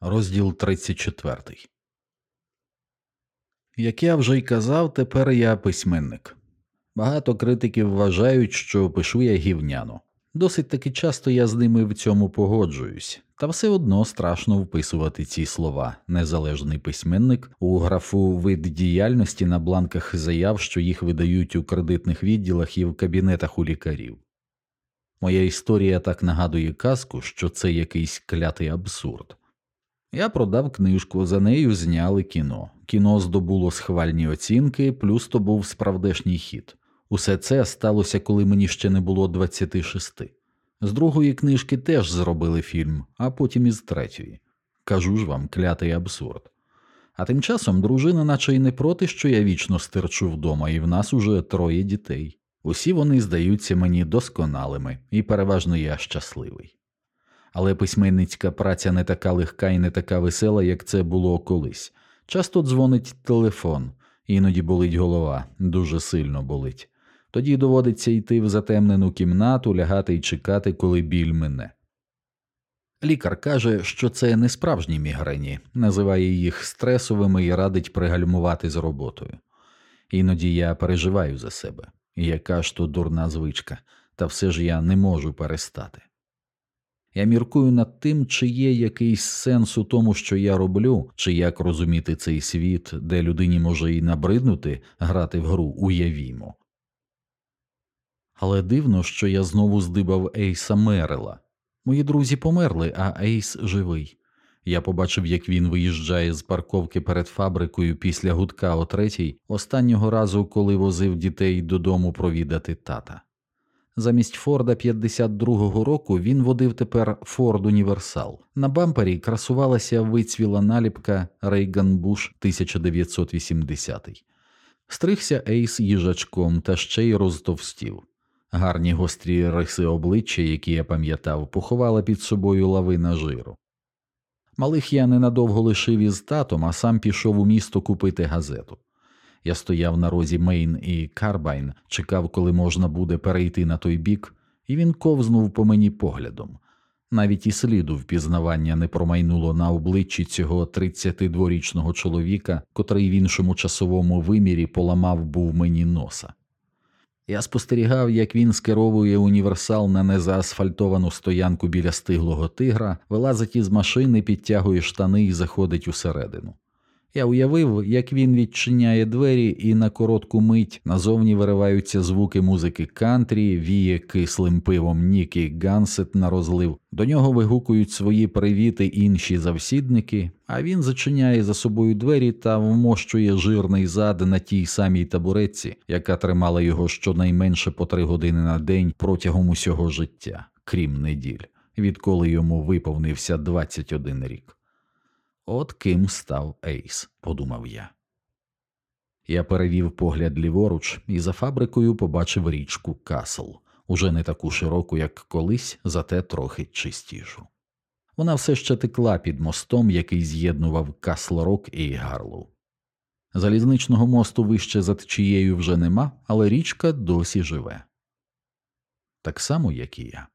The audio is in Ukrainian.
Розділ 34 Як я вже й казав, тепер я письменник. Багато критиків вважають, що пишу я гівняно. Досить таки часто я з ними в цьому погоджуюсь, та все одно страшно вписувати ці слова незалежний письменник у графу вид діяльності на бланках заяв, що їх видають у кредитних відділах і в кабінетах у лікарів. Моя історія так нагадує казку, що це якийсь клятий абсурд. Я продав книжку, за нею зняли кіно. Кіно здобуло схвальні оцінки, плюс то був справдешній хід. Усе це сталося, коли мені ще не було 26. З другої книжки теж зробили фільм, а потім із третьої. Кажу ж вам, клятий абсурд. А тим часом дружина, наче й не проти, що я вічно стерчу вдома, і в нас уже троє дітей. Усі вони здаються мені досконалими, і переважно я щасливий. Але письменницька праця не така легка і не така весела, як це було колись. Часто дзвонить телефон, іноді болить голова, дуже сильно болить. Тоді доводиться йти в затемнену кімнату, лягати і чекати, коли біль мине. Лікар каже, що це не справжні мігрені, називає їх стресовими і радить пригальмувати з роботою. Іноді я переживаю за себе, яка ж то дурна звичка, та все ж я не можу перестати. Я міркую над тим, чи є якийсь сенс у тому, що я роблю, чи як розуміти цей світ, де людині може і набриднути грати в гру уявімо. Але дивно, що я знову здибав Ейса Мерила. Мої друзі померли, а Ейс живий. Я побачив, як він виїжджає з парковки перед фабрикою після гудка о третій, останнього разу, коли возив дітей додому провідати тата. Замість Форда 52-го року він водив тепер Форд Універсал. На бампері красувалася вицвіла наліпка Рейган Буш 1980 Стригся Ейс їжачком та ще й розтовстів. Гарні гострі риси обличчя, які я пам'ятав, поховала під собою лавина жиру. Малих я ненадовго лишив із татом, а сам пішов у місто купити газету. Я стояв на розі Мейн і Карбайн, чекав, коли можна буде перейти на той бік, і він ковзнув по мені поглядом. Навіть і сліду впізнавання не промайнуло на обличчі цього 32-річного чоловіка, котрий в іншому часовому вимірі поламав був мені носа. Я спостерігав, як він скеровує універсал на незаасфальтовану стоянку біля стиглого тигра, вилазить із машини, підтягує штани і заходить усередину. Я уявив, як він відчиняє двері, і на коротку мить назовні вириваються звуки музики кантрі, віє кислим пивом Нікі Гансет на розлив. До нього вигукують свої привіти інші завсідники, а він зачиняє за собою двері та вмощує жирний зад на тій самій табуретці, яка тримала його щонайменше по три години на день протягом усього життя, крім неділь, відколи йому виповнився 21 рік. От ким став Ейс, подумав я. Я перевів погляд ліворуч і за фабрикою побачив річку Касл, уже не таку широку, як колись, зате трохи чистішу. Вона все ще текла під мостом, який з'єднував Каслорок і Гарлу. Залізничного мосту вище за течією вже нема, але річка досі живе. Так само, як і я.